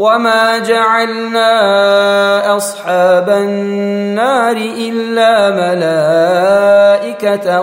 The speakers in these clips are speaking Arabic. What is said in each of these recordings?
وما جعلنا اصحاب النار الا ملائكه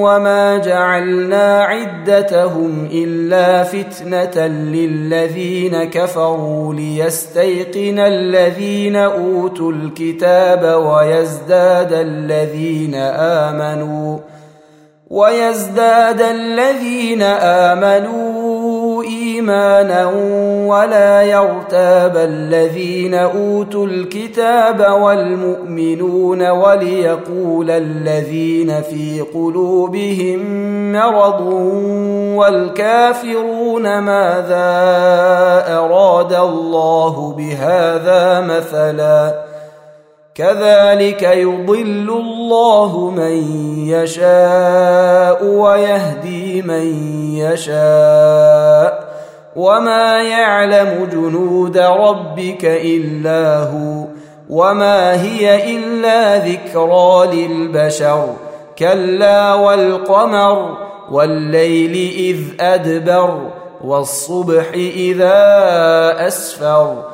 وما جعلنا عدتهم الا فتنه للذين كفروا ليستيقن الذين اوتوا الكتاب ويزداد الذين امنوا ويزداد الذين امنوا إيمانا ولا يرتاب الذين أوتوا الكتاب والمؤمنون وليقول الذين في قلوبهم مرض والكافرون ماذا أراد الله بهذا مثلا كذلك يضل الله من يشاء ويهدي من يشاء وما يعلم جنود ربك إلا هو وما هي إلا ذكرى للبشر كلا والقمر والليل إذ أدبر والصبح إذا أسفر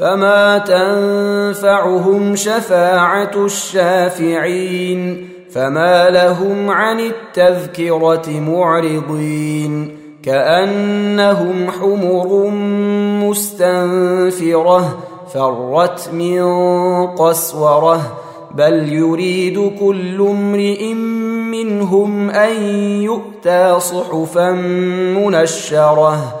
فما تنفعهم شفاعه الشافعين فما لهم عن التذكره معرضين كانهم حمر مستنفره فرت من قسوره بل يريد كل امرئ منهم ان يؤتى صحفا منشره